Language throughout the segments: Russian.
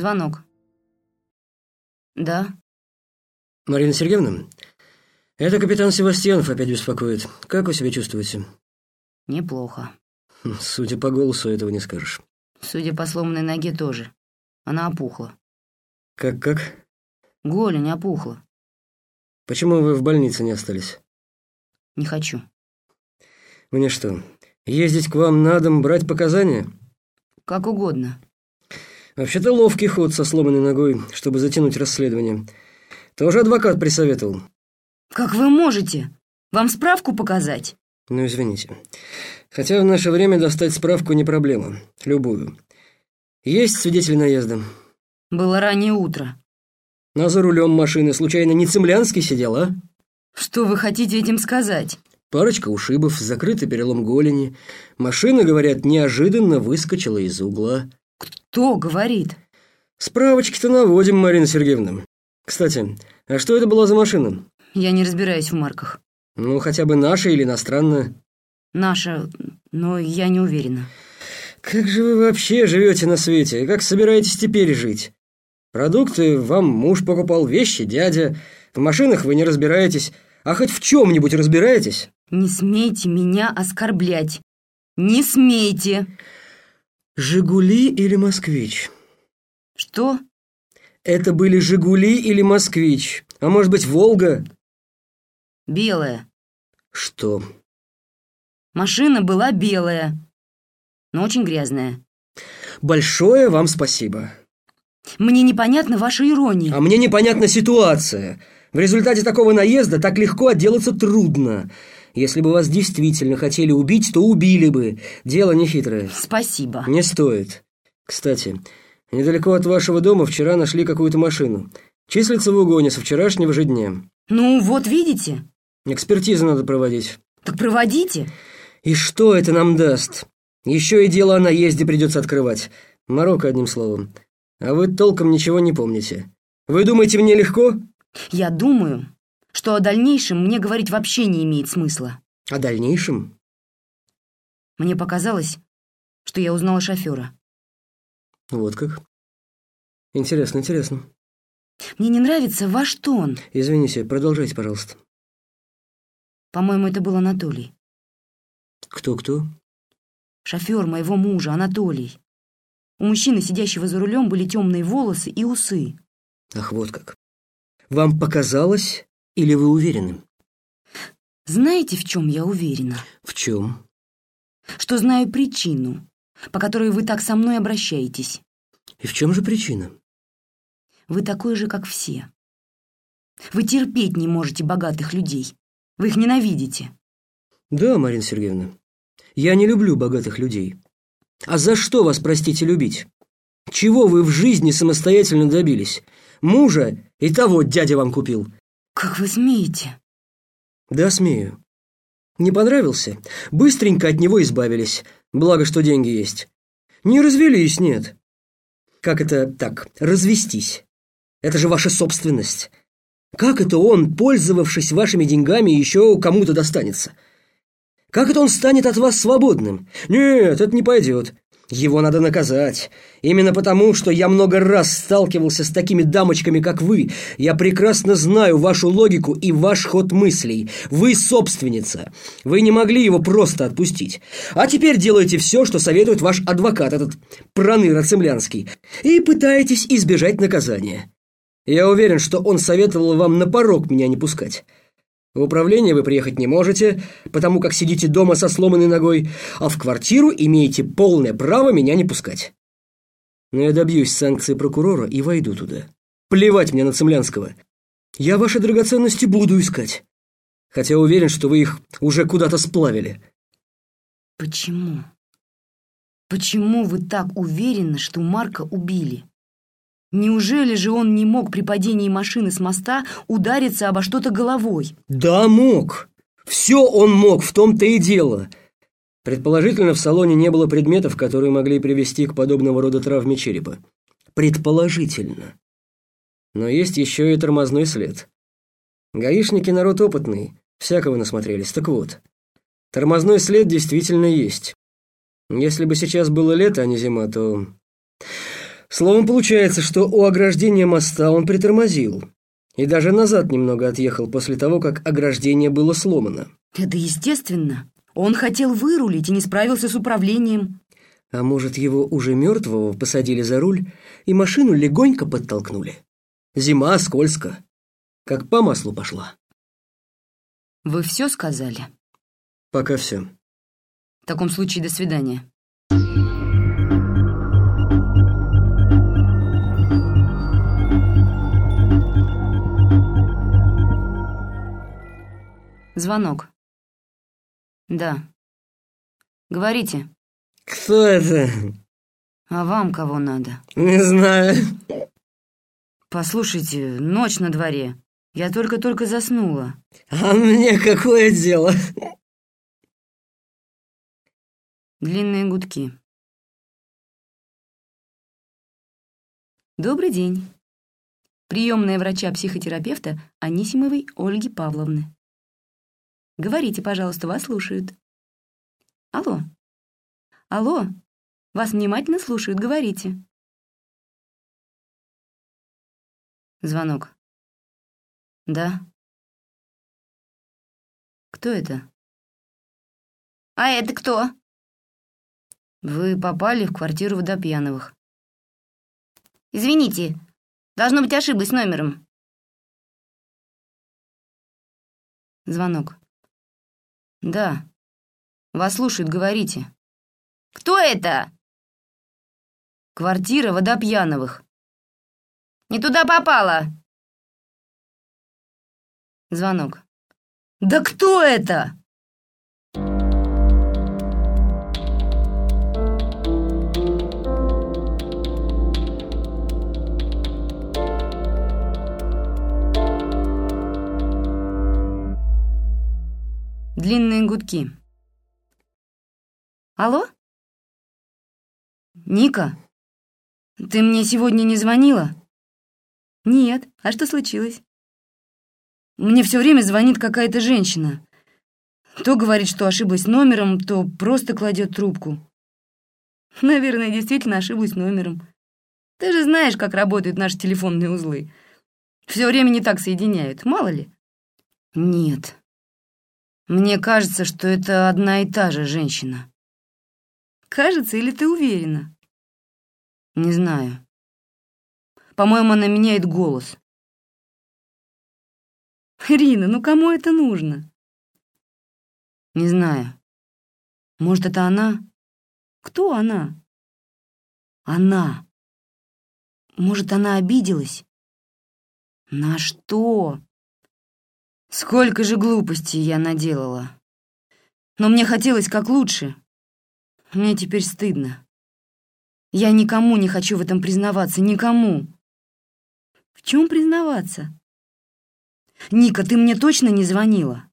Звонок. Да? Марина Сергеевна, это капитан Севастьянов опять беспокоит. Как вы себя чувствуете? Неплохо. Хм, судя по голосу, этого не скажешь. Судя по сломанной ноге тоже. Она опухла. Как-как? Голень опухла. Почему вы в больнице не остались? Не хочу. Мне что, ездить к вам на дом, брать показания? Как угодно. Вообще-то ловкий ход со сломанной ногой, чтобы затянуть расследование. Тоже адвокат присоветовал. Как вы можете? Вам справку показать? Ну, извините. Хотя в наше время достать справку не проблема. Любую. Есть свидетели наезда? Было раннее утро. А за рулем машины случайно не Цемлянский сидел, а? Что вы хотите этим сказать? Парочка ушибов, закрытый перелом голени. Машина, говорят, неожиданно выскочила из угла. Кто говорит? Справочки-то наводим, Марина Сергеевна. Кстати, а что это была за машина? Я не разбираюсь в марках. Ну, хотя бы наша или иностранная. Наша, но я не уверена. Как же вы вообще живете на свете? Как собираетесь теперь жить? Продукты вам муж покупал, вещи дядя. В машинах вы не разбираетесь. А хоть в чем-нибудь разбираетесь? Не смейте меня оскорблять. Не смейте. «Жигули или москвич?» Что? «Это были «Жигули» или «Москвич»? А может быть, «Волга»?» Белая. «Что?» Машина была белая, но очень грязная. «Большое вам спасибо». Мне непонятна ваша ирония. «А мне непонятна ситуация. В результате такого наезда так легко отделаться трудно. Если бы вас действительно хотели убить, то убили бы. Дело не хитрое». Спасибо. «Не стоит. Кстати, недалеко от вашего дома вчера нашли какую-то машину. Числится в угоне со вчерашнего же дня. Ну, вот видите. Экспертизу надо проводить». Так проводите. «И что это нам даст? Еще и дело о наезде придется открывать. Марокко, одним словом. А вы толком ничего не помните. Вы думаете, мне легко?» Я думаю, что о дальнейшем мне говорить вообще не имеет смысла. «О дальнейшем?» Мне показалось, что я узнала шофера. Вот как. Интересно, интересно. Мне не нравится ваш тон. Извините, продолжайте, пожалуйста. По-моему, это был Анатолий. Кто-кто? Шофер моего мужа, Анатолий. У мужчины, сидящего за рулем, были темные волосы и усы. Ах, вот как. Вам показалось или вы уверены? Знаете, в чем я уверена? В чем? Что знаю причину, по которой вы так со мной обращаетесь. И в чем же причина? Вы такой же, как все. Вы терпеть не можете богатых людей. Вы их ненавидите. Да, Марина Сергеевна. Я не люблю богатых людей. А за что вас, простите, любить? Чего вы в жизни самостоятельно добились? Мужа и того дядя вам купил. Как вы смеете? Да, смею. Не понравился? Быстренько от него избавились. Благо, что деньги есть. Не развелись, нет. Как это так, развестись? Это же ваша собственность. Как это он, пользовавшись вашими деньгами, еще кому-то достанется? Как это он станет от вас свободным? Нет, это не пойдет. Его надо наказать. Именно потому, что я много раз сталкивался с такими дамочками, как вы. Я прекрасно знаю вашу логику и ваш ход мыслей. Вы собственница. Вы не могли его просто отпустить. А теперь делаете все, что советует ваш адвокат, этот проныра Цемлянский, и пытаетесь избежать наказания. Я уверен, что он советовал вам на порог меня не пускать. В управление вы приехать не можете, потому как сидите дома со сломанной ногой, а в квартиру имеете полное право меня не пускать. Но я добьюсь санкции прокурора и войду туда. Плевать мне на Цемлянского. Я ваши драгоценности буду искать. Хотя уверен, что вы их уже куда-то сплавили. Почему? Почему вы так уверены, что Марка убили? Неужели же он не мог при падении машины с моста удариться обо что-то головой? Да, мог. Все он мог, в том-то и дело. Предположительно, в салоне не было предметов, которые могли привести к подобного рода травме черепа. Предположительно. Но есть еще и тормозной след. Гаишники народ опытный, всякого насмотрелись. Так вот, тормозной след действительно есть. Если бы сейчас было лето, а не зима, то... Словом, получается, что у ограждения моста он притормозил. И даже назад немного отъехал после того, как ограждение было сломано. Это естественно. Он хотел вырулить и не справился с управлением. А может, его уже мертвого посадили за руль и машину легонько подтолкнули? Зима скользко, как по маслу пошла. Вы все сказали? Пока все. В таком случае, до свидания. Звонок. Да. Говорите. Кто это? А вам кого надо? Не знаю. Послушайте, ночь на дворе. Я только-только заснула. А мне какое дело? Длинные гудки. Добрый день. Приемная врача-психотерапевта Анисимовой Ольги Павловны. Говорите, пожалуйста, вас слушают. Алло. Алло. Вас внимательно слушают, говорите. Звонок. Да. Кто это? А это кто? Вы попали в квартиру Водопьяновых. Извините, должно быть ошиблась номером. Звонок. Да. Вас слушают, говорите. Кто это? Квартира Водопьяновых. Не туда попала. Звонок. Да кто это? Длинные гудки. Алло? Ника? Ты мне сегодня не звонила? Нет. А что случилось? Мне все время звонит какая-то женщина. То говорит, что ошиблась номером, то просто кладет трубку. Наверное, действительно ошиблась номером. Ты же знаешь, как работают наши телефонные узлы. Все время не так соединяют, мало ли. Нет. Мне кажется, что это одна и та же женщина. Кажется, или ты уверена? Не знаю. По-моему, она меняет голос. Рина, ну кому это нужно? Не знаю. Может, это она? Кто она? Она. Может, она обиделась? На что? Сколько же глупостей я наделала. Но мне хотелось как лучше. Мне теперь стыдно. Я никому не хочу в этом признаваться, никому. В чем признаваться? Ника, ты мне точно не звонила?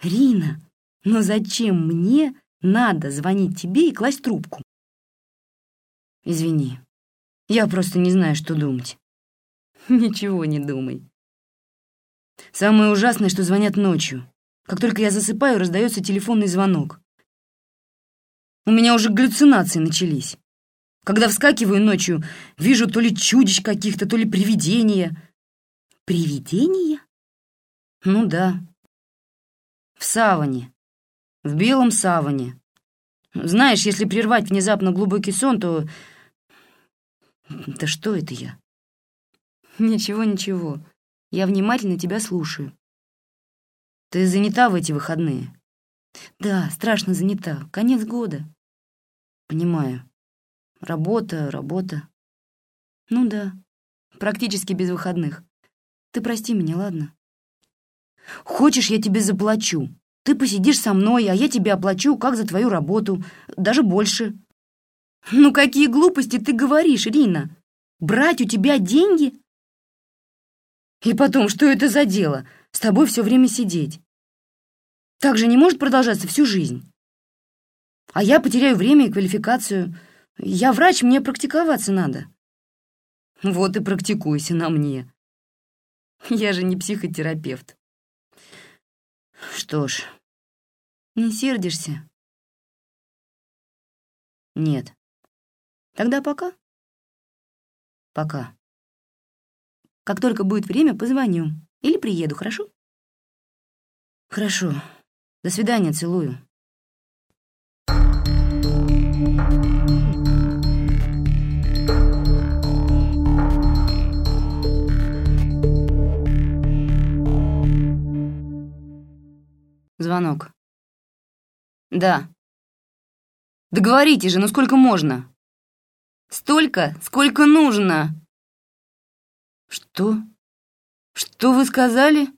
Рина, но зачем мне надо звонить тебе и класть трубку? Извини, я просто не знаю, что думать. Ничего не думай. Самое ужасное, что звонят ночью. Как только я засыпаю, раздается телефонный звонок. У меня уже галлюцинации начались. Когда вскакиваю ночью, вижу то ли чудищ каких-то, то ли привидения. Привидения? Ну да. В саване. В белом саване. Знаешь, если прервать внезапно глубокий сон, то... Да что это я? Ничего, ничего. Я внимательно тебя слушаю. Ты занята в эти выходные? Да, страшно занята. Конец года. Понимаю. Работа, работа. Ну да, практически без выходных. Ты прости меня, ладно? Хочешь, я тебе заплачу. Ты посидишь со мной, а я тебе оплачу, как за твою работу. Даже больше. Ну какие глупости ты говоришь, Рина? Брать у тебя деньги? И потом, что это за дело? С тобой все время сидеть. Так же не может продолжаться всю жизнь. А я потеряю время и квалификацию. Я врач, мне практиковаться надо. Вот и практикуйся на мне. Я же не психотерапевт. Что ж, не сердишься? Нет. Тогда пока. Пока. Как только будет время, позвоню. Или приеду, хорошо? Хорошо. До свидания, целую. Звонок. Да. Договорите же, ну сколько можно? Столько, сколько нужно. Что? Что вы сказали?